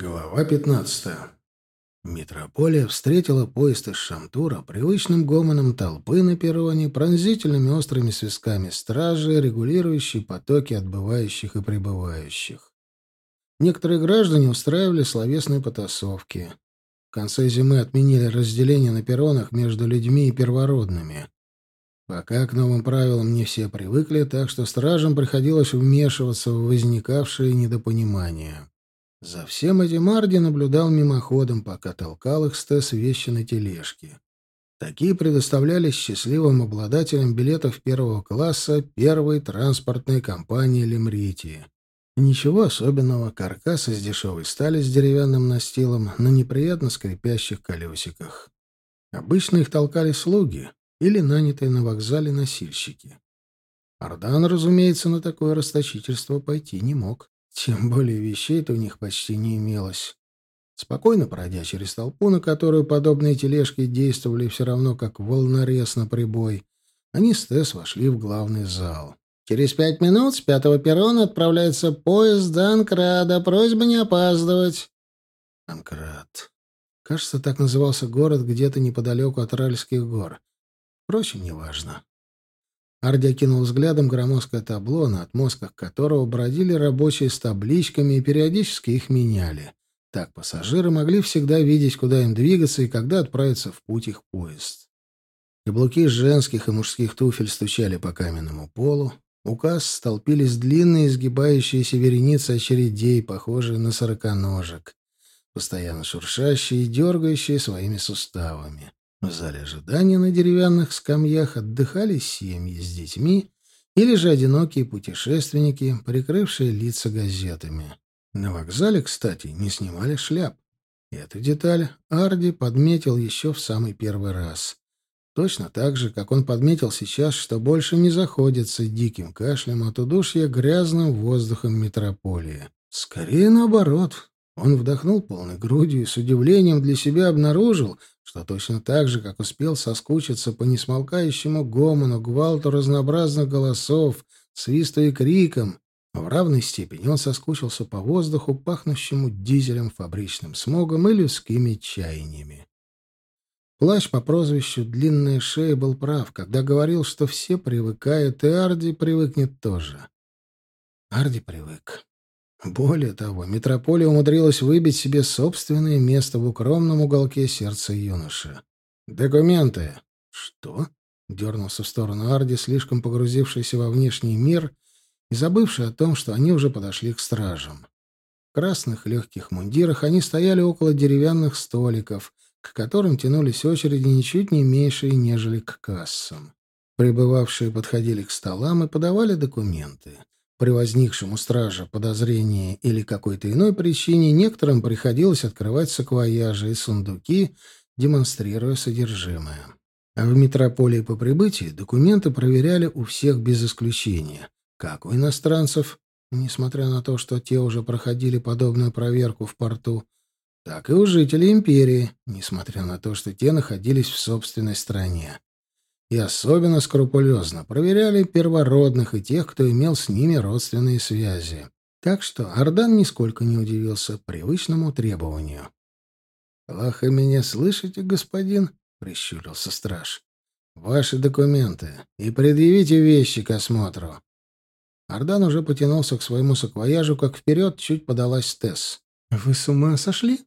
Глава 15. Метрополия встретила поезд из Шамтура привычным гомоном толпы на перроне, пронзительными острыми свистками стражи, регулирующей потоки отбывающих и прибывающих. Некоторые граждане устраивали словесные потасовки. В конце зимы отменили разделение на перронах между людьми и первородными. Пока к новым правилам не все привыкли, так что стражам приходилось вмешиваться в возникавшие недопонимания. За всем этим Арди наблюдал мимоходом, пока толкал их с вещи на тележке. Такие предоставлялись счастливым обладателям билетов первого класса первой транспортной компании Лемритии. Ничего особенного, каркас из дешевой стали с деревянным настилом на неприятно скрипящих колесиках. Обычно их толкали слуги или нанятые на вокзале носильщики. Ардан, разумеется, на такое расточительство пойти не мог. Тем более вещей-то у них почти не имелось. Спокойно пройдя через толпу, на которую подобные тележки действовали все равно как волнорез на прибой, они с Тесс вошли в главный зал. «Через пять минут с пятого перрона отправляется поезд до Анкрада. Просьба не опаздывать». Анкрад. Кажется, так назывался город где-то неподалеку от Ральских гор. Впрочем, неважно. Арди окинул взглядом громоздкое табло, на отмостках которого бродили рабочие с табличками и периодически их меняли. Так пассажиры могли всегда видеть, куда им двигаться и когда отправиться в путь их поезд. Каблуки женских и мужских туфель стучали по каменному полу. У касс столпились длинные изгибающиеся вереницы очередей, похожие на сороконожек, постоянно шуршащие и дергающие своими суставами. В зале ожидания на деревянных скамьях отдыхали семьи с детьми или же одинокие путешественники, прикрывшие лица газетами. На вокзале, кстати, не снимали шляп. Эту деталь Арди подметил еще в самый первый раз. Точно так же, как он подметил сейчас, что больше не заходится диким кашлем от удушья грязным воздухом метрополии. Скорее наоборот. Он вдохнул полной грудью и с удивлением для себя обнаружил, что точно так же, как успел соскучиться по несмолкающему гомону, гвалту разнообразных голосов, свисту и крикам, в равной степени он соскучился по воздуху, пахнущему дизелем, фабричным смогом и людскими чаяниями. Плащ по прозвищу «Длинная шея» был прав, когда говорил, что все привыкают, и Арди привыкнет тоже. Арди привык. Более того, метрополия умудрилась выбить себе собственное место в укромном уголке сердца юноши. «Документы!» «Что?» — дернулся в сторону Арди, слишком погрузившийся во внешний мир и забывший о том, что они уже подошли к стражам. В красных легких мундирах они стояли около деревянных столиков, к которым тянулись очереди ничуть не меньшие, нежели к кассам. Прибывавшие подходили к столам и подавали документы. При возникшем у стража подозрении или какой-то иной причине некоторым приходилось открывать саквояжи и сундуки, демонстрируя содержимое. А в метрополии по прибытии документы проверяли у всех без исключения, как у иностранцев, несмотря на то, что те уже проходили подобную проверку в порту, так и у жителей империи, несмотря на то, что те находились в собственной стране и особенно скрупулезно проверяли первородных и тех, кто имел с ними родственные связи. Так что Ардан нисколько не удивился привычному требованию. «Плохо меня слышите, господин?» — прищурился страж. «Ваши документы и предъявите вещи к осмотру». Ардан уже потянулся к своему саквояжу, как вперед чуть подалась Тесс. «Вы с ума сошли?»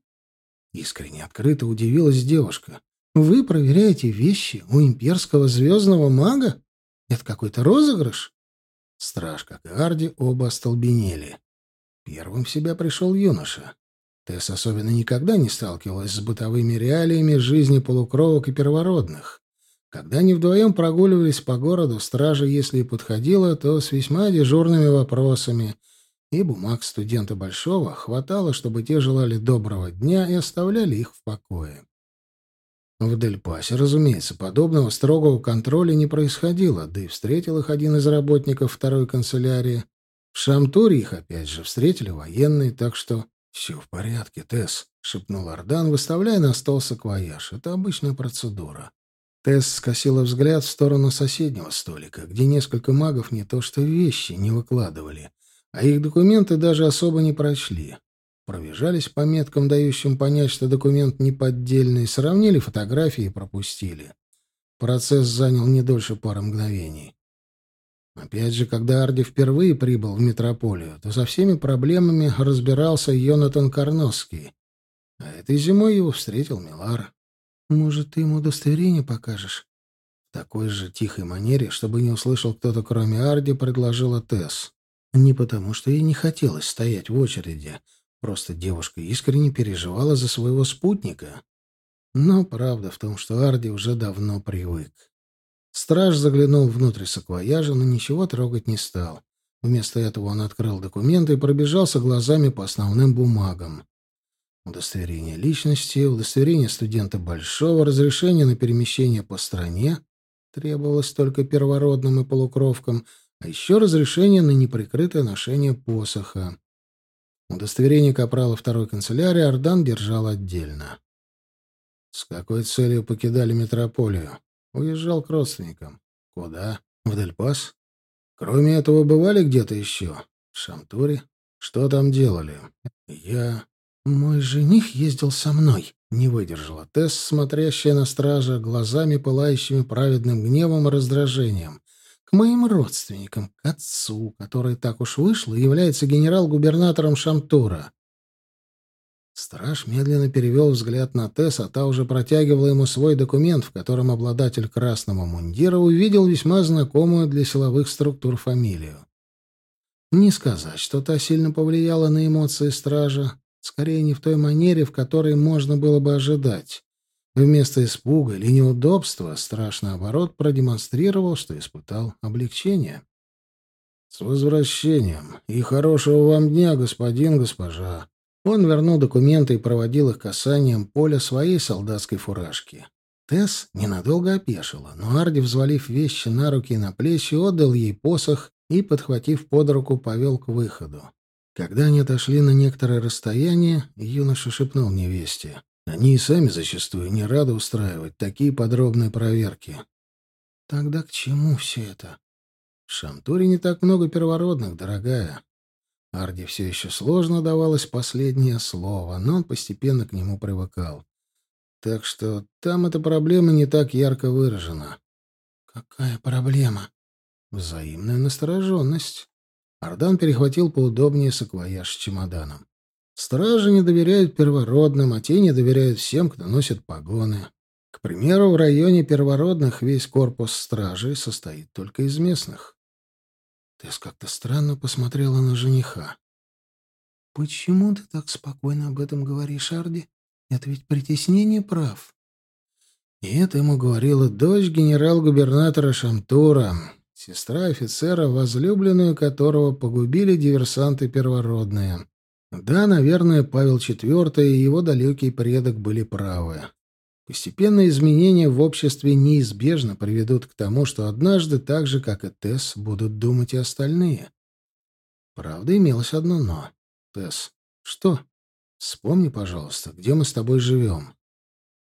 Искренне открыто удивилась девушка. Вы проверяете вещи у имперского звездного мага? Это какой-то розыгрыш? Страж, как и Арди, оба остолбенели. Первым в себя пришел юноша. Тесс особенно никогда не сталкивалась с бытовыми реалиями жизни полукровок и первородных. Когда они вдвоем прогуливались по городу, стража, если и подходила, то с весьма дежурными вопросами, и бумаг студента Большого хватало, чтобы те желали доброго дня и оставляли их в покое. В Дельпасе, разумеется, подобного строгого контроля не происходило, да и встретил их один из работников второй канцелярии. В Шамтуре их, опять же, встретили военные, так что... «Все в порядке, Тесс», — шепнул Ардан, выставляя на стол саквояж. «Это обычная процедура». Тесс скосила взгляд в сторону соседнего столика, где несколько магов не то что вещи не выкладывали, а их документы даже особо не прочли. Пробежались по меткам, дающим понять, что документ неподдельный, сравнили фотографии и пропустили. Процесс занял не дольше пары мгновений. Опять же, когда Арди впервые прибыл в метрополию, то со всеми проблемами разбирался Йонатан Карновский. А этой зимой его встретил Милар. «Может, ты ему удостоверение покажешь?» В такой же тихой манере, чтобы не услышал кто-то, кроме Арди, предложила Тесс. Не потому, что ей не хотелось стоять в очереди. Просто девушка искренне переживала за своего спутника. Но правда в том, что Арди уже давно привык. Страж заглянул внутрь саквояжа, но ничего трогать не стал. Вместо этого он открыл документы и пробежался глазами по основным бумагам. Удостоверение личности, удостоверение студента Большого, разрешение на перемещение по стране требовалось только первородным и полукровкам, а еще разрешение на неприкрытое ношение посоха. Удостоверение капрала второй канцелярии Ардан держал отдельно. С какой целью покидали метрополию? Уезжал к родственникам. Куда? В Дельпас? Кроме этого, бывали где-то еще? В Шамтуре? Что там делали? Я... Мой жених ездил со мной. Не выдержала Тесс, смотрящая на стража, глазами пылающими праведным гневом и раздражением. Моим родственникам, к отцу, который так уж вышло, является генерал-губернатором Шамтура. Страж медленно перевел взгляд на Тесс, а та уже протягивала ему свой документ, в котором обладатель красного мундира увидел весьма знакомую для силовых структур фамилию. Не сказать, что та сильно повлияла на эмоции стража, скорее не в той манере, в которой можно было бы ожидать. Вместо испуга или неудобства страж, наоборот, продемонстрировал, что испытал облегчение. «С возвращением и хорошего вам дня, господин, госпожа!» Он вернул документы и проводил их касанием поля своей солдатской фуражки. Тесс ненадолго опешила, но Арди, взвалив вещи на руки и на плечи, отдал ей посох и, подхватив под руку, повел к выходу. Когда они отошли на некоторое расстояние, юноша шепнул невесте. Они и сами зачастую не рады устраивать такие подробные проверки. Тогда к чему все это? В Шамтуре не так много первородных, дорогая. Арди все еще сложно давалось последнее слово, но он постепенно к нему привыкал. Так что там эта проблема не так ярко выражена. «Какая проблема?» «Взаимная настороженность». Ардан перехватил поудобнее саквояж с чемоданом. «Стражи не доверяют первородным, а те не доверяют всем, кто носит погоны. К примеру, в районе первородных весь корпус стражей состоит только из местных. Тесс как-то странно посмотрела на жениха. «Почему ты так спокойно об этом говоришь, Арди? Это ведь притеснение прав». И это ему говорила дочь генерал-губернатора Шамтура, сестра офицера, возлюбленную которого погубили диверсанты первородные. Да, наверное, Павел IV и его далекий предок были правы. Постепенные изменения в обществе неизбежно приведут к тому, что однажды, так же, как и Тесс, будут думать и остальные. Правда, имелось одно «но». «Тесс, что? Вспомни, пожалуйста, где мы с тобой живем?»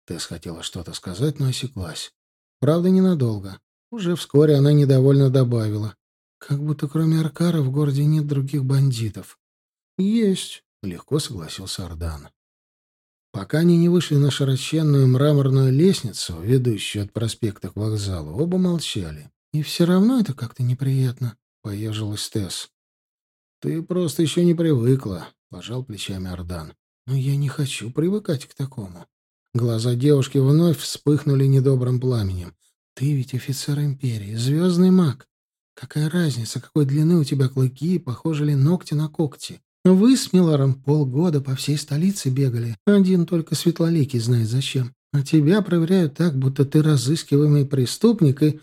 Тесс хотела что-то сказать, но осеклась. Правда, ненадолго. Уже вскоре она недовольно добавила. «Как будто кроме Аркара в городе нет других бандитов». «Есть», — легко согласился Ардан. Пока они не вышли на широченную мраморную лестницу, ведущую от проспекта к вокзалу, оба молчали. «И все равно это как-то неприятно», — поежилась Тесс. «Ты просто еще не привыкла», — пожал плечами Ардан. «Но я не хочу привыкать к такому». Глаза девушки вновь вспыхнули недобрым пламенем. «Ты ведь офицер Империи, звездный маг. Какая разница, какой длины у тебя клыки, похожи ли ногти на когти? Вы с Милларом полгода по всей столице бегали. Один только Светлоликий знает зачем. А тебя проверяют так, будто ты разыскиваемый преступник, и...»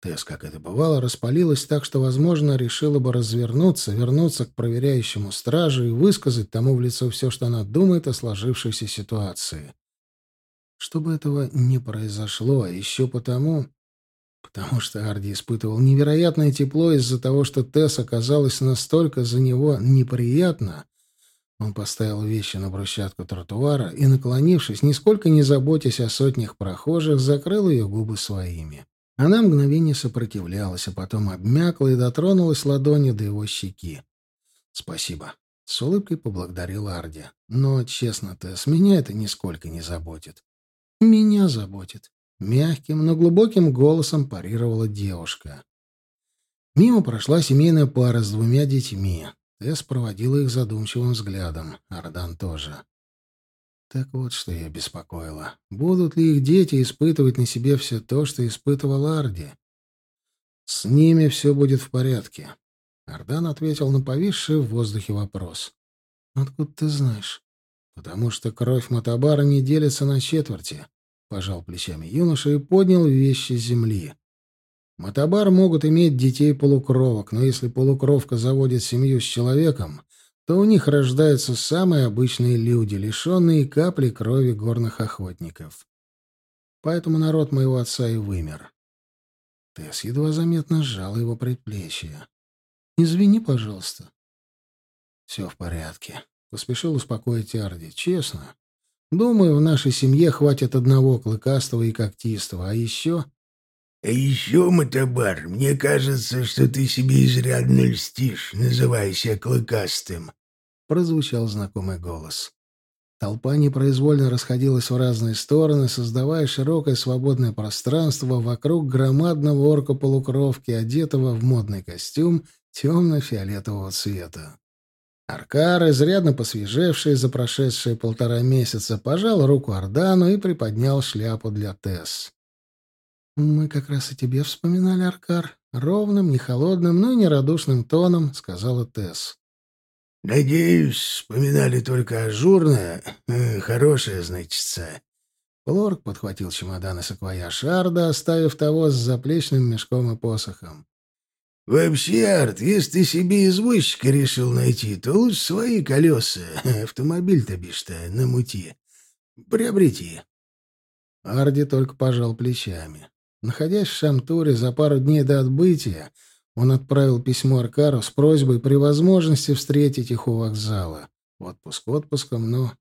Тесс, как это бывало, распалилась так, что, возможно, решила бы развернуться, вернуться к проверяющему стражу и высказать тому в лицо все, что она думает о сложившейся ситуации. Чтобы этого не произошло, а еще потому, потому что Арди испытывал невероятное тепло из-за того, что Тесс оказалась настолько за него неприятно. Он поставил вещи на брусчатку тротуара и, наклонившись, нисколько не заботясь о сотнях прохожих, закрыл ее губы своими. Она мгновение сопротивлялась, а потом обмякла и дотронулась ладонью до его щеки. «Спасибо», С улыбкой поблагодарил Арди. «Но, честно, Тесс, меня это нисколько не заботит». «Меня заботит», — мягким, но глубоким голосом парировала девушка. Мимо прошла семейная пара с двумя детьми. Тесс проводила их задумчивым взглядом. Ардан тоже. Так вот, что я беспокоила. Будут ли их дети испытывать на себе все то, что испытывал Арди? С ними все будет в порядке. Ардан ответил на повисший в воздухе вопрос. «Откуда ты знаешь?» «Потому что кровь Матабара не делится на четверти», — пожал плечами юноша и поднял вещи с земли. «Матабар могут иметь детей полукровок, но если полукровка заводит семью с человеком, то у них рождаются самые обычные люди, лишенные капли крови горных охотников. Поэтому народ моего отца и вымер». Тесс едва заметно сжал его предплечье. Извини, пожалуйста. Все в порядке. Поспешил успокоить Арди. Честно. Думаю, в нашей семье хватит одного клыкастого и когтистого. А еще... А еще, Матабар, мне кажется, что ты себе изрядно льстишь, называя себя клыкастым. Прозвучал знакомый голос. Толпа непроизвольно расходилась в разные стороны, создавая широкое свободное пространство вокруг громадного орка-полукровки, одетого в модный костюм темно-фиолетового цвета. Аркар, изрядно посвежевший за прошедшие полтора месяца, пожал руку Ардану и приподнял шляпу для Тесс. «Мы как раз о тебе вспоминали, Аркар. Ровным, не холодным, но и не радушным тоном», — сказала Тесс. «Надеюсь, вспоминали только ажурное, э, хорошее, значится». Лорк подхватил чемодан и саквояж Арда, оставив того с заплечным мешком и посохом. «Вообще, Арт, если ты себе извозчика решил найти, то лучше свои колеса, автомобиль-то бишь-то, намути. Приобрети». Арди только пожал плечами. Находясь в Шамтуре за пару дней до отбытия, он отправил письмо Аркару с просьбой при возможности встретить их у вокзала. Отпуск отпуском, но...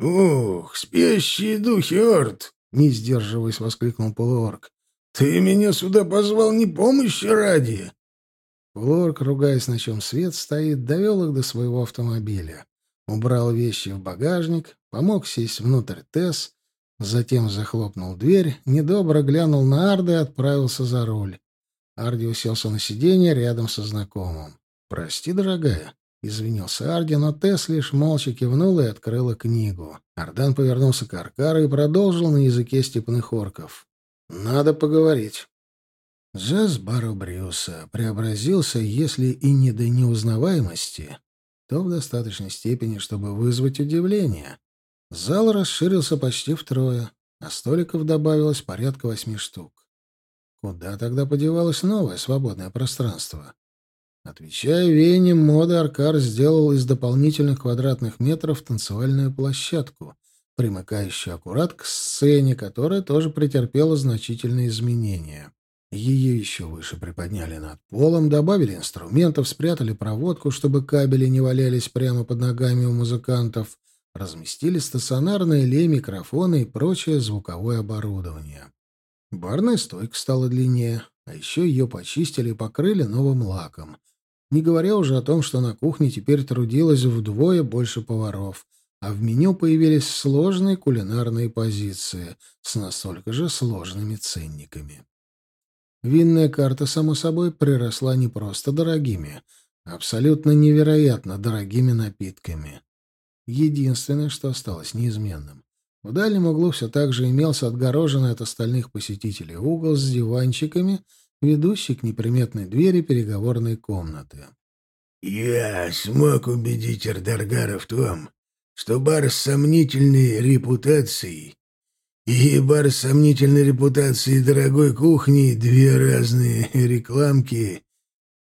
«Ух, спящие духи, Арт!» — не сдерживаясь, воскликнул полуорг. «Ты меня сюда позвал не помощи ради!» Лорк, ругаясь, на чем свет стоит, довел их до своего автомобиля. Убрал вещи в багажник, помог сесть внутрь Тесс, затем захлопнул дверь, недобро глянул на Арда и отправился за руль. Арди уселся на сиденье рядом со знакомым. «Прости, дорогая», — извинился Арди, но Тесс лишь молча кивнула и открыла книгу. Ардан повернулся к Аркару и продолжил на языке степных орков. «Надо поговорить». Джаз Баро Брюса преобразился, если и не до неузнаваемости, то в достаточной степени, чтобы вызвать удивление. Зал расширился почти втрое, а столиков добавилось порядка восьми штук. Куда тогда подевалось новое свободное пространство? Отвечая веянием моды, Аркар сделал из дополнительных квадратных метров танцевальную площадку, примыкающую аккурат к сцене, которая тоже претерпела значительные изменения. Ее еще выше приподняли над полом, добавили инструментов, спрятали проводку, чтобы кабели не валялись прямо под ногами у музыкантов, разместили стационарные лей, микрофоны и прочее звуковое оборудование. Барная стойка стала длиннее, а еще ее почистили и покрыли новым лаком. Не говоря уже о том, что на кухне теперь трудилось вдвое больше поваров, а в меню появились сложные кулинарные позиции с настолько же сложными ценниками. Винная карта, само собой, приросла не просто дорогими, а абсолютно невероятно дорогими напитками. Единственное, что осталось неизменным. В дальнем углу все так же имелся отгороженный от остальных посетителей угол с диванчиками, ведущий к неприметной двери переговорной комнаты. «Я смог убедить Эрдаргара в том, что бар с сомнительной репутацией и бар с сомнительной репутацией дорогой кухни, две разные рекламки,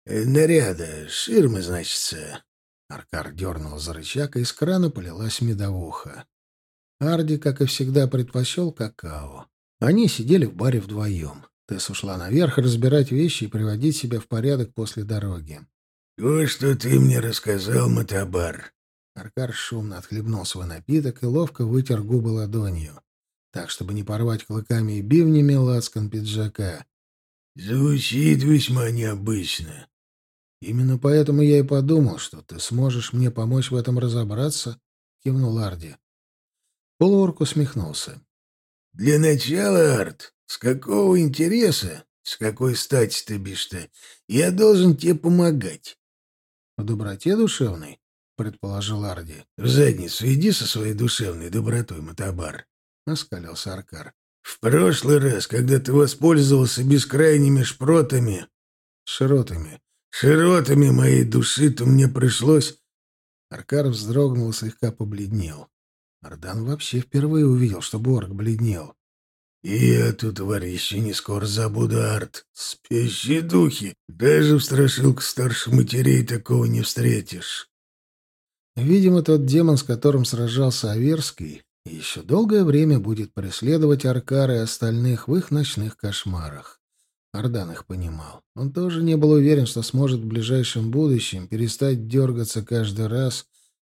э, наряда, ширмы, значится. Аркар дернул за рычаг, и из крана полилась медовуха. Арди, как и всегда, предпочел какао. Они сидели в баре вдвоем. Тесс ушла наверх разбирать вещи и приводить себя в порядок после дороги. «То, что ты мне рассказал, Матабар». Аркар шумно отхлебнул свой напиток и ловко вытер губы ладонью так, чтобы не порвать клыками и бивнями лацкан пиджака. «Звучит весьма необычно. Именно поэтому я и подумал, что ты сможешь мне помочь в этом разобраться, — кивнул Арди. Полуорк усмехнулся. — Для начала, Арт, с какого интереса, с какой стати ты бишь-то, я должен тебе помогать? — В доброте душевной, — предположил Арди. — В задницу иди со своей душевной добротой, Матабар, — оскалился Аркар. — В прошлый раз, когда ты воспользовался бескрайними шпротами... — Широтами. — Широтами моей души, то мне пришлось... Аркар вздрогнул слегка побледнел. Ардан вообще впервые увидел, что Борг бледнел. «И эту тварь еще не скоро забуду, Арт. Спящие духи. Даже в страшилках старших матерей такого не встретишь». Видимо, тот демон, с которым сражался Аверский, еще долгое время будет преследовать Аркара и остальных в их ночных кошмарах. Ардан их понимал. Он тоже не был уверен, что сможет в ближайшем будущем перестать дергаться каждый раз,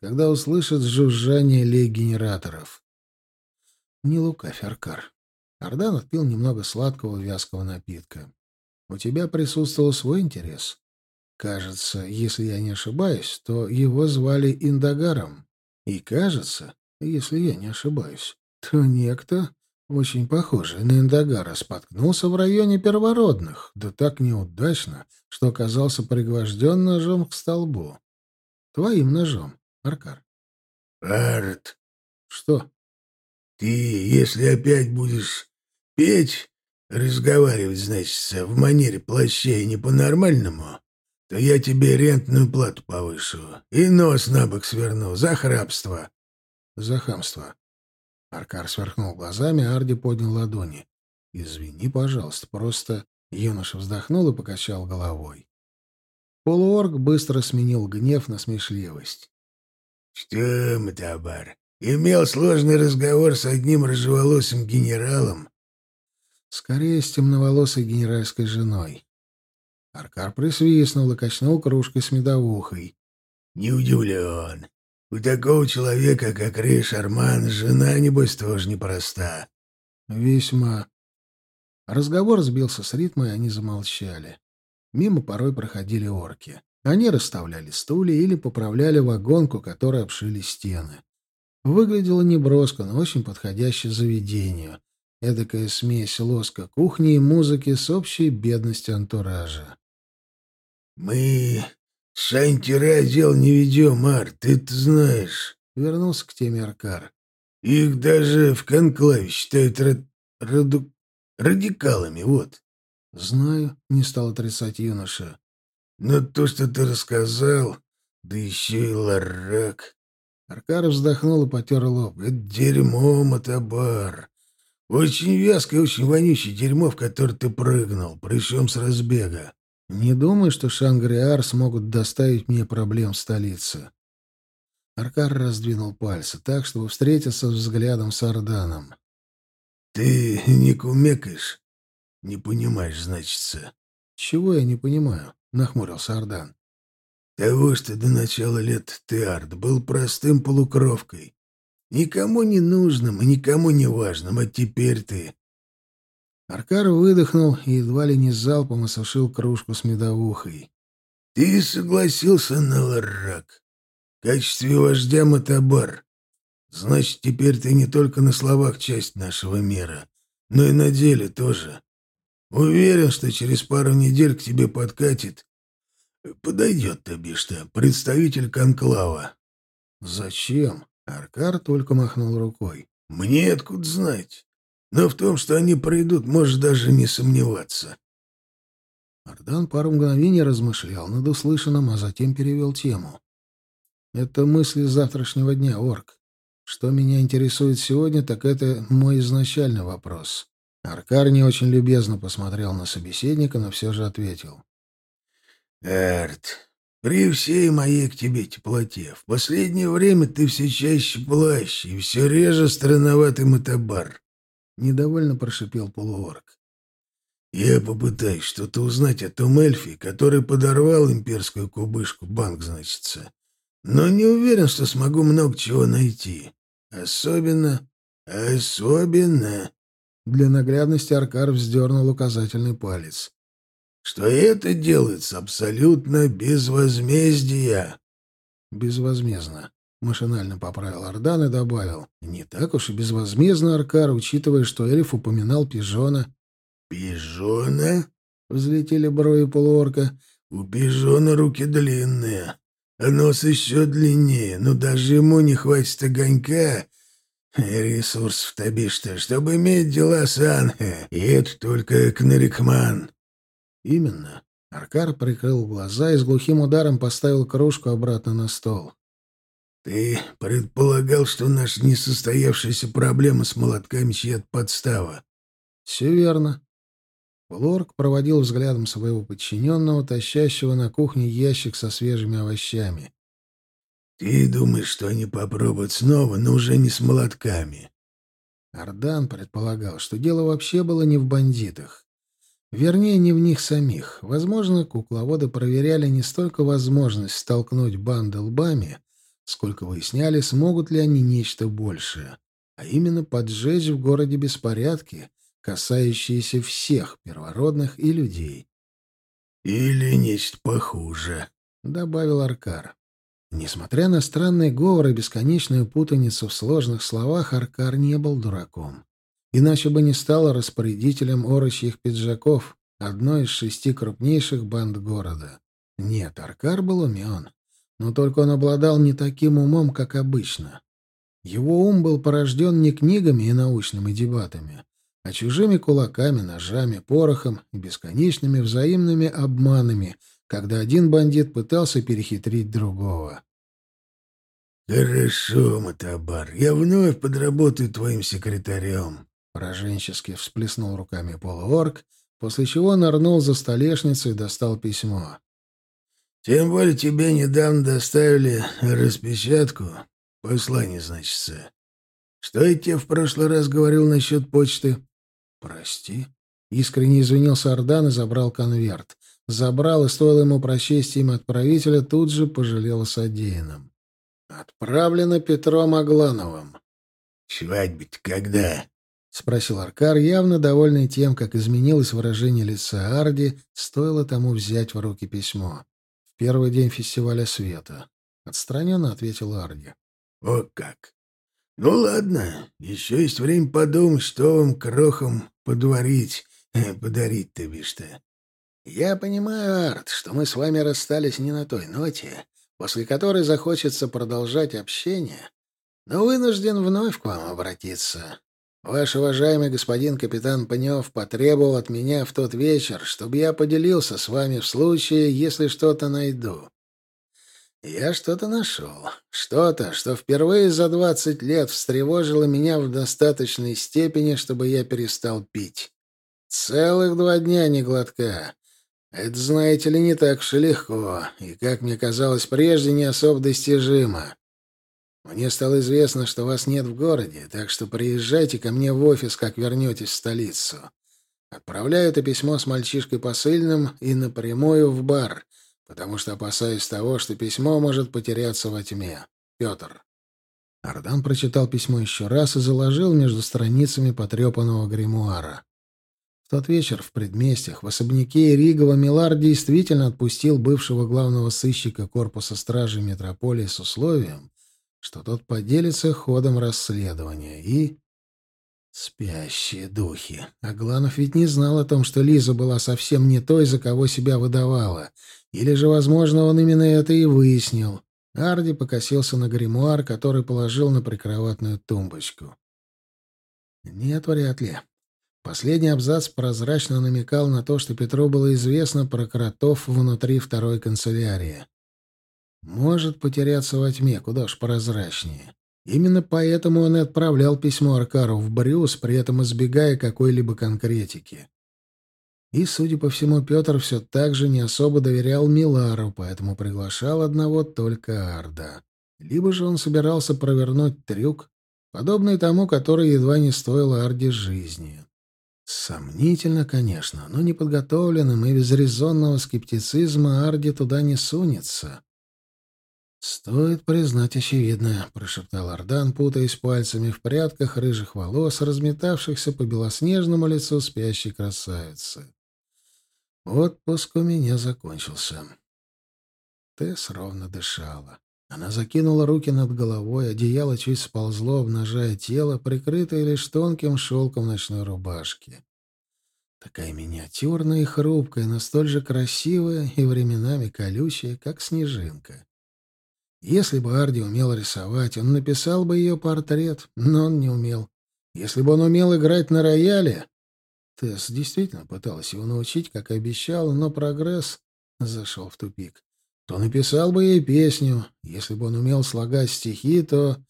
когда услышит жужжание лей-генераторов. Не лукавь, Аркар. Ардан отпил немного сладкого вязкого напитка. У тебя присутствовал свой интерес. Кажется, если я не ошибаюсь, то его звали Индагаром. И кажется, если я не ошибаюсь, то некто, очень похожий на Индагара, споткнулся в районе первородных, да так неудачно, что оказался пригвожден ножом к столбу. Твоим ножом. Аркар. Арт. Что? Ты, если опять будешь петь, разговаривать, значит, в манере плащей не по-нормальному, то я тебе рентную плату повышу и нос на бок сверну за храбство. За хамство. Аркар сверкнул глазами, а Арди поднял ладони. «Извини, пожалуйста, просто...» Юноша вздохнул и покачал головой. Полуорг быстро сменил гнев на смешливость. «Что, Матабар, имел сложный разговор с одним рыжеволосым генералом?» «Скорее, с темноволосой генеральской женой». Аркар присвистнул и качнул кружкой с медовухой. «Не удивлен. У такого человека, как Рей Шарман, жена, небось, тоже непроста». «Весьма». Разговор сбился с ритма, и они замолчали. Мимо порой проходили орки. Они расставляли стулья или поправляли вагонку, которой обшили стены. Выглядело неброско, но очень подходяще заведению. Эдакая смесь лоска кухни и музыки с общей бедностью антуража. «Мы шантира дел не ведем, Ар, ты это знаешь», — вернулся к теме Аркар. «Их даже в конклаве считают рад... раду... радикалами, вот». «Знаю», — не стал отрицать юноша. Но то, что ты рассказал, да еще и ларак. Аркар вздохнул и потер лоб. Это дерьмо, мотобар. Очень вязкое, очень вонючее дерьмо, в которое ты прыгнул, причем с разбега. Не думаю, что Шангриар смогут доставить мне проблем в столице. Аркар раздвинул пальцы так, чтобы встретиться взглядом с Арданом. «Ты не кумекаешь? Не понимаешь, значится». «Чего я не понимаю?» нахмурился Ардан. Того, что до начала лет ты, Арт, был простым полукровкой. Никому не нужным и никому не важным, а теперь ты... Аркар выдохнул и едва ли не залпом осушил кружку с медовухой. «Ты согласился на ларак. В качестве вождя Матабар. Значит, теперь ты не только на словах часть нашего мира, но и на деле тоже. Уверен, что через пару недель к тебе подкатит. Подойдет тебе что, представитель конклава. Зачем? Аркар только махнул рукой. Мне откуда знать. Но в том, что они придут, можешь даже не сомневаться. Ардан пару мгновений размышлял над услышанным, а затем перевел тему. Это мысли завтрашнего дня, Орк. Что меня интересует сегодня, так это мой изначальный вопрос. Аркар не очень любезно посмотрел на собеседника, но все же ответил. «Эрт, при всей моей к тебе теплоте, в последнее время ты все чаще плащ и все реже странноватый мотобар», — недовольно прошипел полуорг. «Я попытаюсь что-то узнать о том эльфе, который подорвал имперскую кубышку, банк, значится, но не уверен, что смогу много чего найти. Особенно, особенно...» Для наглядности Аркар вздернул указательный палец. что это делается абсолютно без возмездия. Безвозмездно. Машинально поправил Ардан и добавил. Не так уж и безвозмездно, Аркар, учитывая, что эльф упоминал пижона. «Пижона?» — взлетели брови полуорка. «У пижона руки длинные, а нос еще длиннее, но даже ему не хватит огонька, Ресурс в Табиште, чтобы иметь дела с Анхе, и это только Кнарикман. Именно. Аркар прикрыл глаза и с глухим ударом поставил кружку обратно на стол. Ты предполагал, что наша несостоявшаяся проблема с молотками чья-то подстава. Все верно. Лорк проводил взглядом своего подчиненного, тащащего на кухне ящик со свежими овощами. «Ты думаешь, что они попробуют снова, но уже не с молотками?» Ардан предполагал, что дело вообще было не в бандитах. Вернее, не в них самих. Возможно, кукловоды проверяли не столько возможность столкнуть банды лбами, сколько выясняли, смогут ли они нечто большее, а именно поджечь в городе беспорядки, касающиеся всех первородных и людей. «Или нечто похуже», — добавил Аркар. Несмотря на странный говор и бесконечную путаницу в сложных словах, Аркар не был дураком. Иначе бы не стал распорядителем орочьих пиджаков, одной из шести крупнейших банд города. Нет, Аркар был умен, но только он обладал не таким умом, как обычно. Его ум был порожден не книгами и научными дебатами, а чужими кулаками, ножами, порохом и бесконечными взаимными обманами — когда один бандит пытался перехитрить другого. «Хорошо, Матабар, я вновь подработаю твоим секретарем», — пораженчески всплеснул руками полуорг, после чего нырнул за столешницу и достал письмо. «Тем более тебе недавно доставили распечатку. Послание, значится. Что я тебе в прошлый раз говорил насчет почты?» «Прости». Искренне извинился Ордан и забрал конверт забрал, и стоило ему прочесть имя отправителя, тут же пожалел о содеянном. «Отправлено Петром Аглановым». «Свадьба-то когда?» — спросил Аркар, явно довольный тем, как изменилось выражение лица Арди, стоило тому взять в руки письмо. «В первый день фестиваля света», — отстраненно ответил Арди. «О как! Ну ладно, еще есть время подумать, что вам крохам подварить, подарить, ты бишь-то. «Я понимаю, Арт, что мы с вами расстались не на той ноте, после которой захочется продолжать общение, но вынужден вновь к вам обратиться. Ваш уважаемый господин капитан Пнев потребовал от меня в тот вечер, чтобы я поделился с вами в случае, если что-то найду. Я что-то нашел. Что-то, что впервые за двадцать лет встревожило меня в достаточной степени, чтобы я перестал пить. Целых два дня не глотка. Это, знаете ли, не так уж и легко, и, как мне казалось прежде, не особо достижимо. Мне стало известно, что вас нет в городе, так что приезжайте ко мне в офис, как вернетесь в столицу. Отправляю это письмо с мальчишкой посыльным и напрямую в бар, потому что опасаюсь того, что письмо может потеряться во тьме. Петр. Ардан прочитал письмо еще раз и заложил между страницами потрепанного гримуара. В тот вечер в предместьях, в особняке Ригова Милар действительно отпустил бывшего главного сыщика корпуса стражи метрополии с условием, что тот поделится ходом расследования и... Спящие духи. Агланов ведь не знал о том, что Лиза была совсем не той, за кого себя выдавала. Или же, возможно, он именно это и выяснил. Арди покосился на гримуар, который положил на прикроватную тумбочку. Нет, вряд ли. Последний абзац прозрачно намекал на то, что Петру было известно про кротов внутри второй канцелярии. Может потеряться во тьме, куда уж прозрачнее. Именно поэтому он и отправлял письмо Аркару в Брюс, при этом избегая какой-либо конкретики. И, судя по всему, Петр все так же не особо доверял Милару, поэтому приглашал одного только Арда. Либо же он собирался провернуть трюк, подобный тому, который едва не стоил Арде жизни. Сомнительно, конечно, но неподготовленным и без резонного скептицизма Арди туда не сунется. «Стоит признать очевидное», — прошептал Ардан, путаясь пальцами в прядках рыжих волос, разметавшихся по белоснежному лицу спящей красавицы. Отпуск у меня закончился. Тесс ровно дышала. Она закинула руки над головой, одеяло чуть сползло, обнажая тело, прикрытое лишь тонким шелком ночной рубашки. Такая миниатюрная и хрупкая, но столь же красивая и временами колючая, как снежинка. Если бы Арди умел рисовать, он написал бы ее портрет, но он не умел. Если бы он умел играть на рояле... Тесс действительно пыталась его научить, как и обещала, но прогресс зашел в тупик. То написал бы ей песню. Если бы он умел слагать стихи, то...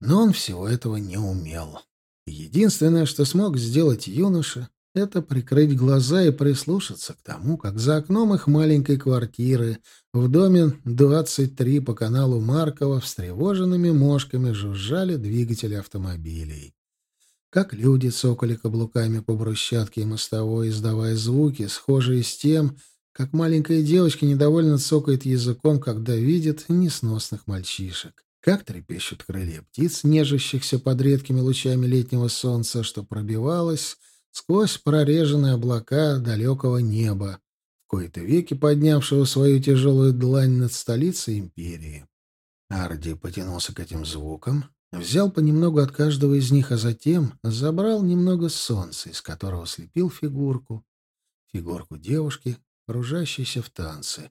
Но он всего этого не умел. Единственное, что смог сделать юноша, это прикрыть глаза и прислушаться к тому, как за окном их маленькой квартиры в доме 23 по каналу Маркова встревоженными мошками жужжали двигатели автомобилей. Как люди цокали каблуками по брусчатке и мостовой, издавая звуки, схожие с тем, как маленькая девочка недовольно цокает языком, когда видит несносных мальчишек. Как трепещут крылья птиц, нежащихся под редкими лучами летнего солнца, что пробивалось сквозь прореженные облака далекого неба, в кои-то веки поднявшего свою тяжелую длань над столицей империи. Арди потянулся к этим звукам, взял понемногу от каждого из них, а затем забрал немного солнца, из которого слепил фигурку. Фигурку девушки, кружащейся в танце.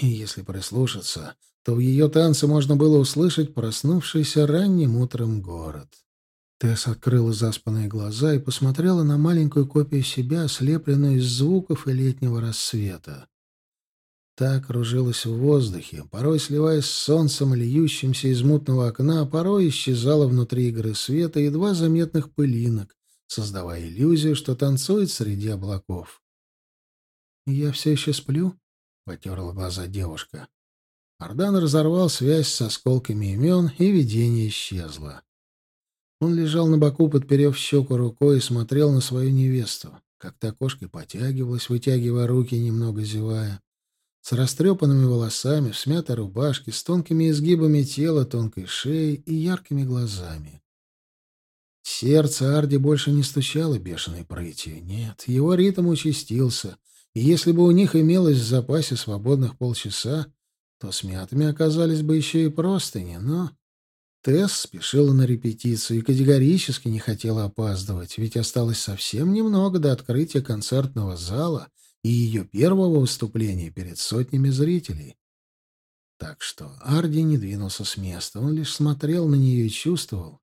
И если прислушаться, то в ее танце можно было услышать проснувшийся ранним утром город. Тесс открыла заспанные глаза и посмотрела на маленькую копию себя, слепленную из звуков и летнего рассвета. Та кружилась в воздухе, порой сливаясь с солнцем, льющимся из мутного окна, а порой исчезала внутри игры света едва заметных пылинок, создавая иллюзию, что танцует среди облаков. «Я все еще сплю?» — потерла глаза девушка. Ардан разорвал связь с осколками имен, и видение исчезло. Он лежал на боку, подперев щеку рукой, и смотрел на свою невесту, как та кошкой потягивалась, вытягивая руки, немного зевая. С растрепанными волосами, в смятой рубашке, с тонкими изгибами тела, тонкой шеей и яркими глазами. Сердце Арди больше не стучало бешеной прытью. Нет, его ритм участился, и если бы у них имелось в запасе свободных полчаса, то смятыми оказались бы еще и простыни, но... Тесс спешила на репетицию и категорически не хотела опаздывать, ведь осталось совсем немного до открытия концертного зала и ее первого выступления перед сотнями зрителей. Так что Арди не двинулся с места, он лишь смотрел на нее и чувствовал.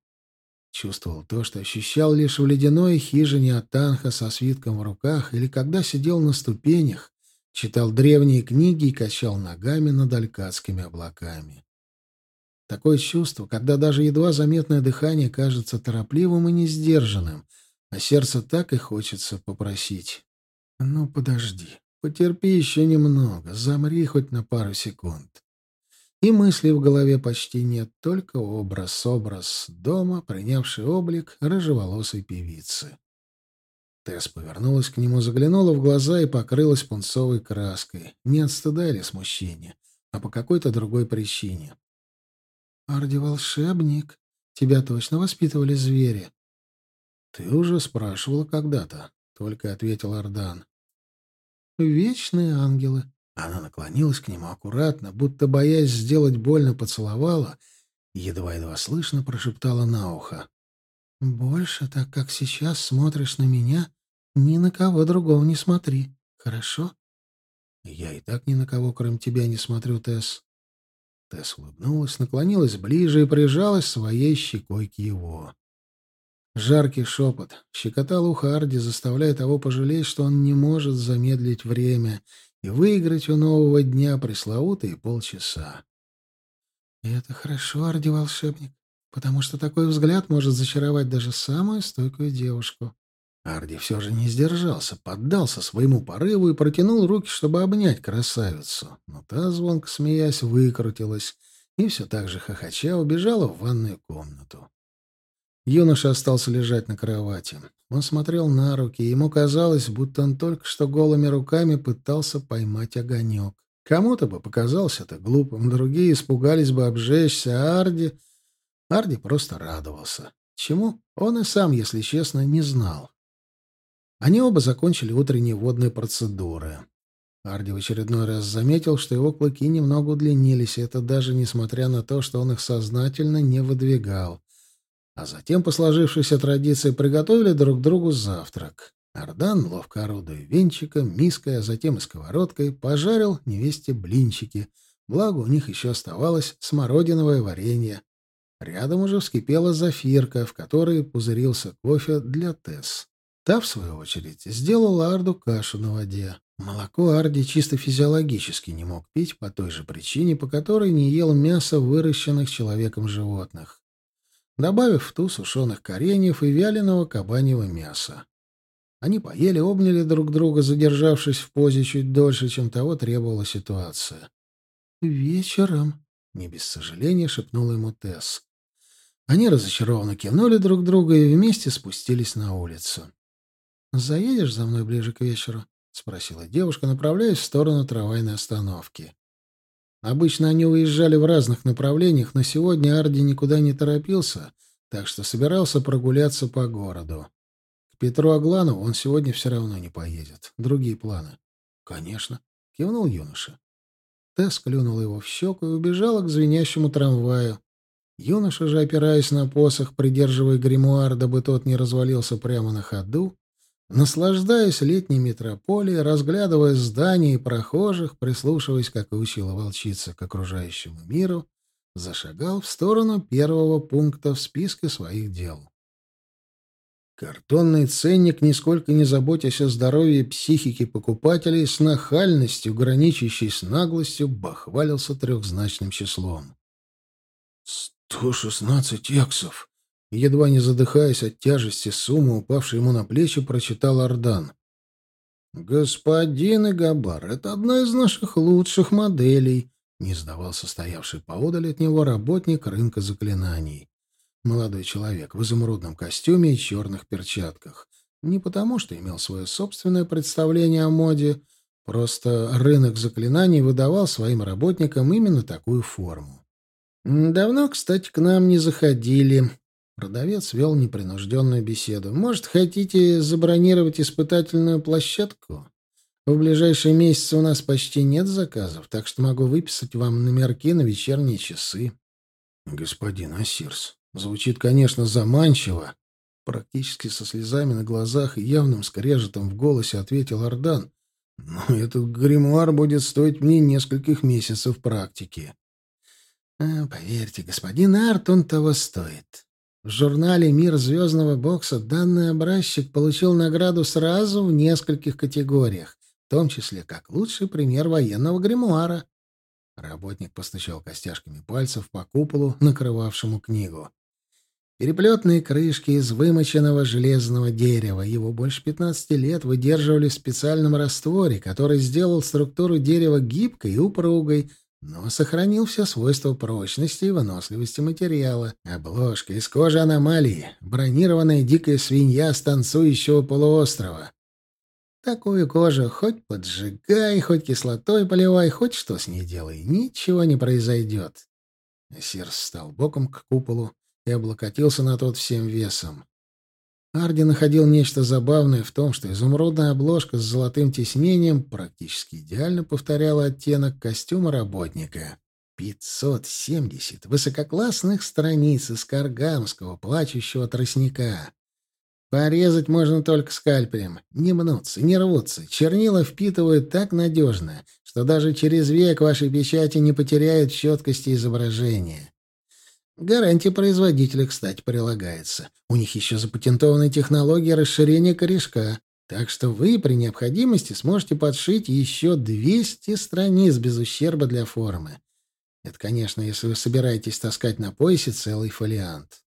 Чувствовал то, что ощущал лишь в ледяной хижине от Танха со свитком в руках или когда сидел на ступенях, читал древние книги и качал ногами над алькадскими облаками. Такое чувство, когда даже едва заметное дыхание кажется торопливым и несдержанным, а сердце так и хочется попросить. «Ну, подожди, потерпи еще немного, замри хоть на пару секунд». И мысли в голове почти нет, только образ, образ дома, принявший облик рыжеволосой певицы. Тесс повернулась к нему, заглянула в глаза и покрылась пунцовой краской. Не от стыда или смущения, а по какой-то другой причине. «Арди волшебник. Тебя точно воспитывали звери?» «Ты уже спрашивала когда-то», — только ответил Ардан. «Вечные ангелы». Она наклонилась к нему аккуратно, будто боясь сделать больно, поцеловала едва-едва слышно прошептала на ухо. «Больше, так как сейчас смотришь на меня, ни на кого другого не смотри, хорошо?» «Я и так ни на кого, кроме тебя, не смотрю, Тесс». Тесс улыбнулась, наклонилась ближе и прижалась своей щекой к его. Жаркий шепот щекотал ухо Арди, заставляя того пожалеть, что он не может замедлить время и выиграть у нового дня пресловутые полчаса. Это хорошо, Арди-волшебник, потому что такой взгляд может зачаровать даже самую стойкую девушку. Арди все же не сдержался, поддался своему порыву и протянул руки, чтобы обнять красавицу. Но та, звонко смеясь, выкрутилась и все так же хохоча убежала в ванную комнату. Юноша остался лежать на кровати. Он смотрел на руки, и ему казалось, будто он только что голыми руками пытался поймать огонек. Кому-то бы показалось это глупым, другие испугались бы обжечься, а Арди... Арди просто радовался. Чему? Он и сам, если честно, не знал. Они оба закончили утренние водные процедуры. Арди в очередной раз заметил, что его клыки немного удлинились, и это даже несмотря на то, что он их сознательно не выдвигал. А затем, по сложившейся традиции, приготовили друг другу завтрак. Ардан, ловко орудуя венчиком, миской, а затем и сковородкой, пожарил невесте блинчики. Благо, у них еще оставалось смородиновое варенье. Рядом уже вскипела зафирка, в которой пузырился кофе для Тесс. Та, в свою очередь, сделала Арду кашу на воде. Молоко Арди чисто физиологически не мог пить по той же причине, по которой не ел мясо выращенных человеком животных, добавив в ту сушеных кореньев и вяленого кабаньего мяса. Они поели, обняли друг друга, задержавшись в позе чуть дольше, чем того требовала ситуация. «Вечером», — не без сожаления шепнула ему Тесс. Они разочарованно кивнули друг друга и вместе спустились на улицу. «Заедешь за мной ближе к вечеру?» — спросила девушка, направляясь в сторону трамвайной остановки. Обычно они уезжали в разных направлениях, но сегодня Арди никуда не торопился, так что собирался прогуляться по городу. К Петру Агланову он сегодня все равно не поедет. Другие планы. «Конечно», — кивнул юноша. Тесс клюнула его в щеку и убежала к звенящему трамваю. Юноша же, опираясь на посох, придерживая гримуар, дабы тот не развалился прямо на ходу, наслаждаясь летней метрополией, разглядывая здания и прохожих, прислушиваясь, как и учила волчица, к окружающему миру, зашагал в сторону первого пункта в списке своих дел. Картонный ценник, нисколько не заботясь о здоровье психики покупателей, с нахальностью, граничащей с наглостью, бахвалился трехзначным числом. «Сто шестнадцать эксов!» Едва не задыхаясь от тяжести суммы, упавшей ему на плечи, прочитал Ардан. «Господин Игабар, это одна из наших лучших моделей», — не сдавался стоявший поодаль от него работник рынка заклинаний. Молодой человек в изумрудном костюме и черных перчатках. Не потому, что имел свое собственное представление о моде, просто рынок заклинаний выдавал своим работникам именно такую форму. «Давно, кстати, к нам не заходили». Продавец вел непринужденную беседу. «Может, хотите забронировать испытательную площадку? В ближайшие месяцы у нас почти нет заказов, так что могу выписать вам номерки на вечерние часы». «Господин Асирс, звучит, конечно, заманчиво». Практически со слезами на глазах и явным скрежетом в голосе ответил Ардан. «Но этот гримуар будет стоить мне нескольких месяцев практики». А, поверьте, господин Арт, он того стоит. В журнале «Мир звездного бокса» данный образчик получил награду сразу в нескольких категориях, в том числе как лучший пример военного гримуара. Работник постучал костяшками пальцев по куполу, накрывавшему книгу. Переплетные крышки из вымоченного железного дерева. Его больше 15 лет выдерживали в специальном растворе, который сделал структуру дерева гибкой и упругой, но сохранил все свойства прочности и выносливости материала. Обложка из кожи аномалии, бронированная дикая свинья с танцующего полуострова. Такую кожу хоть поджигай, хоть кислотой поливай, хоть что с ней делай, ничего не произойдет. Сирс встал боком к куполу и облокотился на тот всем весом. Арди находил нечто забавное в том, что изумрудная обложка с золотым тиснением практически идеально повторяла оттенок костюма работника. 570 высококлассных страниц из каргамского плачущего тростника. Порезать можно только скальпелем. Не мнутся, не рвутся. Чернила впитывают так надежно, что даже через век вашей печати не потеряют четкости изображения. Гарантия производителя, кстати, прилагается. У них еще запатентованная технология расширения корешка, так что вы при необходимости сможете подшить еще 200 страниц без ущерба для формы. Это, конечно, если вы собираетесь таскать на поясе целый фолиант.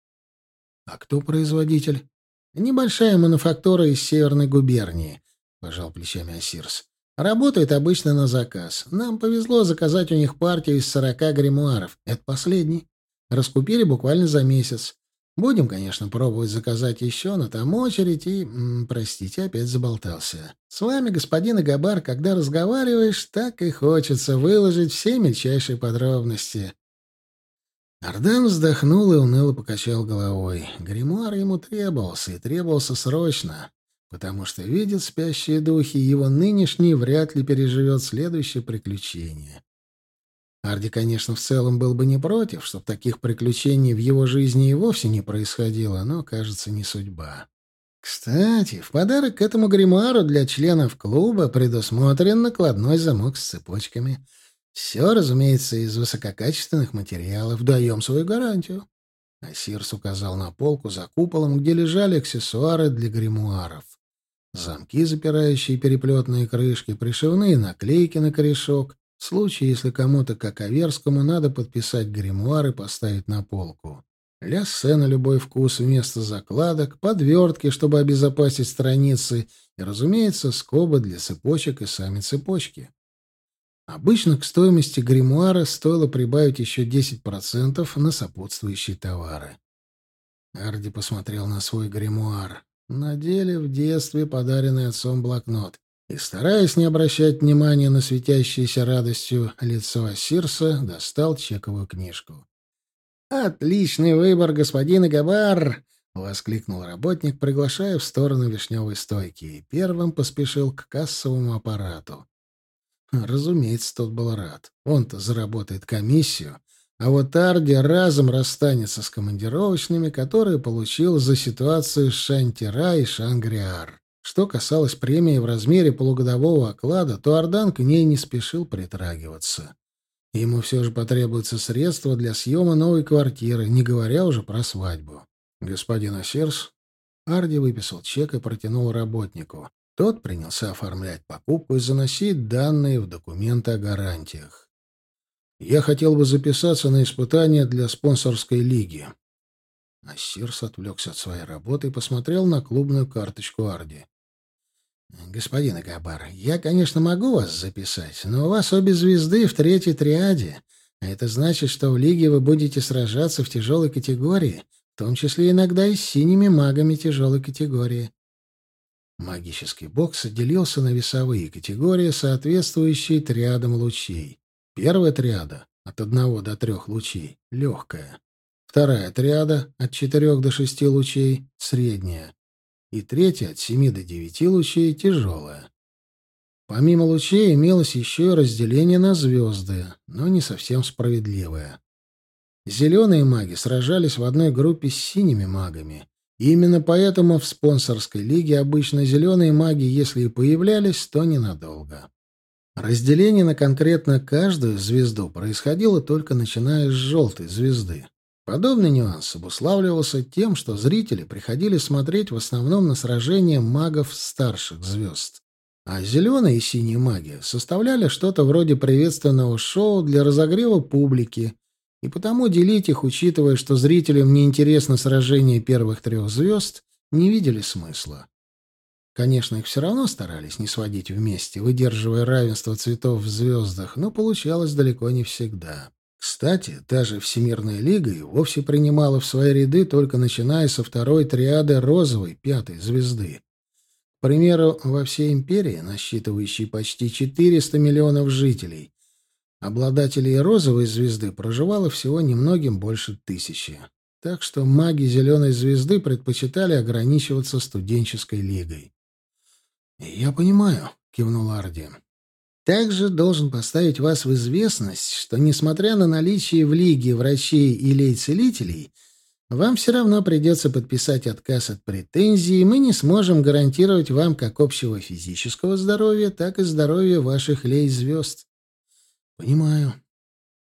А кто производитель? Небольшая мануфактура из Северной губернии, пожал плечами Асирс. Работает обычно на заказ. Нам повезло заказать у них партию из 40 гримуаров. Это последний. Раскупили буквально за месяц. Будем, конечно, пробовать заказать еще, но там очередь и... простите, опять заболтался. С вами, господин Агабар, когда разговариваешь, так и хочется выложить все мельчайшие подробности. Ардан вздохнул и уныло покачал головой. Гримуар ему требовался, и требовался срочно. потому что видит спящие духи, его нынешний вряд ли переживет следующее приключение. Арди, конечно, в целом был бы не против, чтобы таких приключений в его жизни и вовсе не происходило, но, кажется, не судьба. Кстати, в подарок к этому гримуару для членов клуба предусмотрен накладной замок с цепочками. Все, разумеется, из высококачественных материалов. Даем свою гарантию. Асирс указал на полку за куполом, где лежали аксессуары для гримуаров. Замки, запирающие переплетные крышки, пришивные наклейки на корешок, в случае, если кому-то, как Аверскому, надо подписать гримуар и поставить на полку. Ляссе на любой вкус вместо закладок, подвертки, чтобы обезопасить страницы, и, разумеется, скобы для цепочек и сами цепочки. Обычно к стоимости гримуара стоило прибавить еще 10% на сопутствующие товары. Арди посмотрел на свой гримуар. На деле в детстве подаренный отцом блокнот и, стараясь не обращать внимания на светящееся радостью лицо Асирса, достал чековую книжку. «Отличный выбор, господин Игабар!» — воскликнул работник, приглашая в сторону вишневой стойки, и первым поспешил к кассовому аппарату. Разумеется, тот был рад. Он-то заработает комиссию, а вот Арди разом расстанется с командировочными, которые получил за ситуацию с Шантира и Шангриар. Что касалось премии в размере полугодового оклада, то Ардан к ней не спешил притрагиваться. Ему все же потребуются средства для съема новой квартиры, не говоря уже про свадьбу. Господин Асерс Арди выписал чек и протянул работнику. Тот принялся оформлять покупку и заносить данные в документы о гарантиях. «Я хотел бы записаться на испытание для спонсорской лиги». Ассирс отвлекся от своей работы и посмотрел на клубную карточку Арди. «Господин Агабар, я, конечно, могу вас записать, но у вас обе звезды в третьей триаде, а это значит, что в лиге вы будете сражаться в тяжелой категории, в том числе иногда и с синими магами тяжелой категории». Магический бокс делился на весовые категории, соответствующие триадам лучей. Первая триада — от одного до трех лучей — легкая. Вторая триада — от четырех до шести лучей — средняя и третья от семи до девяти лучей тяжелая. Помимо лучей имелось еще и разделение на звезды, но не совсем справедливое. Зеленые маги сражались в одной группе с синими магами. И именно поэтому в спонсорской лиге обычно зеленые маги, если и появлялись, то ненадолго. Разделение на конкретно каждую звезду происходило только начиная с желтой звезды. Подобный нюанс обуславливался тем, что зрители приходили смотреть в основном на сражения магов старших звезд. А зеленые и синие маги составляли что-то вроде приветственного шоу для разогрева публики, и потому делить их, учитывая, что зрителям не интересно сражение первых трех звезд, не видели смысла. Конечно, их все равно старались не сводить вместе, выдерживая равенство цветов в звездах, но получалось далеко не всегда. Кстати, даже Всемирная Лига и вовсе принимала в свои ряды только начиная со второй триады розовой, пятой звезды. К примеру, во всей империи, насчитывающей почти 400 миллионов жителей, обладателей розовой звезды проживало всего немногим больше тысячи. Так что маги зеленой звезды предпочитали ограничиваться студенческой лигой. «Я понимаю», — кивнул Арди. Также должен поставить вас в известность, что, несмотря на наличие в Лиге врачей или целителей, вам все равно придется подписать отказ от претензий, и мы не сможем гарантировать вам как общего физического здоровья, так и здоровья ваших лей-звезд. — Понимаю.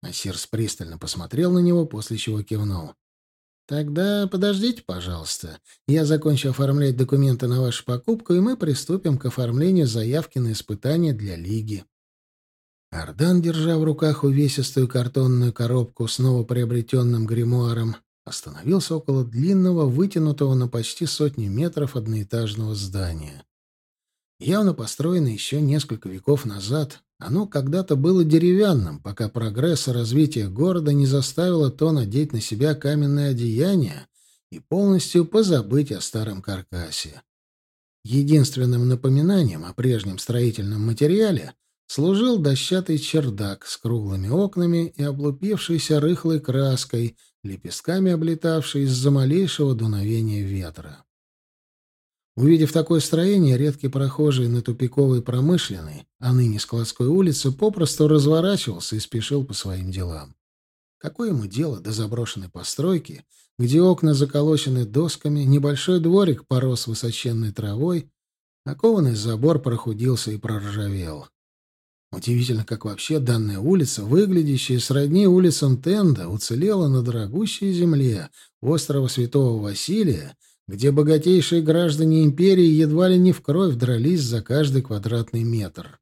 Асирс пристально посмотрел на него, после чего кивнул. Тогда подождите, пожалуйста. Я закончу оформлять документы на вашу покупку, и мы приступим к оформлению заявки на испытание для Лиги. Ардан, держа в руках увесистую картонную коробку с новоприобретенным гримуаром, остановился около длинного, вытянутого на почти сотни метров одноэтажного здания. Явно построено еще несколько веков назад, оно когда-то было деревянным, пока прогресс и развитие города не заставило то надеть на себя каменное одеяние и полностью позабыть о старом каркасе. Единственным напоминанием о прежнем строительном материале служил дощатый чердак с круглыми окнами и облупившейся рыхлой краской, лепестками облетавшей из-за малейшего дуновения ветра. Увидев такое строение, редкий прохожий на тупиковой промышленной, а ныне складской улице, попросту разворачивался и спешил по своим делам. Какое ему дело до заброшенной постройки, где окна заколочены досками, небольшой дворик порос высоченной травой, а кованый забор прохудился и проржавел. Удивительно, как вообще данная улица, выглядящая сродни улицам Тенда, уцелела на дорогущей земле острова Святого Василия, где богатейшие граждане империи едва ли не в кровь дрались за каждый квадратный метр.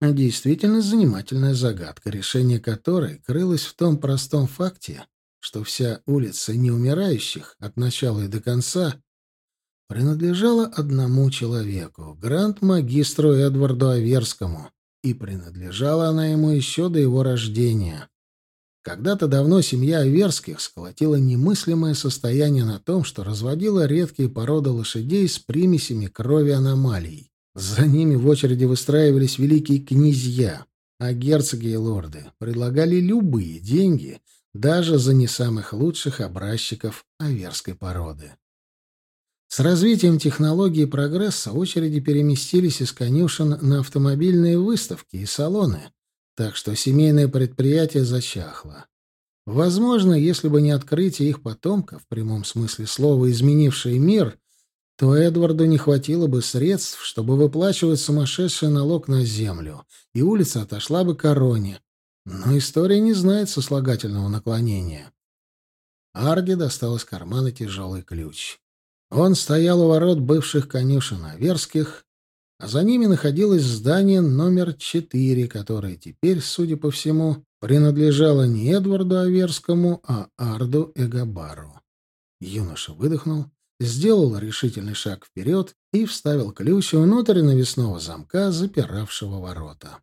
Действительно занимательная загадка, решение которой крылось в том простом факте, что вся улица неумирающих от начала и до конца принадлежала одному человеку, гранд-магистру Эдварду Аверскому, и принадлежала она ему еще до его рождения. Когда-то давно семья Аверских сколотила немыслимое состояние на том, что разводила редкие породы лошадей с примесями крови аномалий. За ними в очереди выстраивались великие князья, а герцоги и лорды предлагали любые деньги, даже за не самых лучших образчиков аверской породы. С развитием технологий и прогресса очереди переместились из конюшен на автомобильные выставки и салоны, так что семейное предприятие зачахло. Возможно, если бы не открытие их потомка, в прямом смысле слова изменивший мир, то Эдварду не хватило бы средств, чтобы выплачивать сумасшедший налог на землю, и улица отошла бы короне. Но история не знает сослагательного наклонения. Арди достал из кармана тяжелый ключ. Он стоял у ворот бывших конюшен Аверских а за ними находилось здание номер четыре, которое теперь, судя по всему, принадлежало не Эдварду Аверскому, а Арду Эгабару. Юноша выдохнул, сделал решительный шаг вперед и вставил ключ внутрь навесного замка, запиравшего ворота.